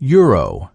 Euro.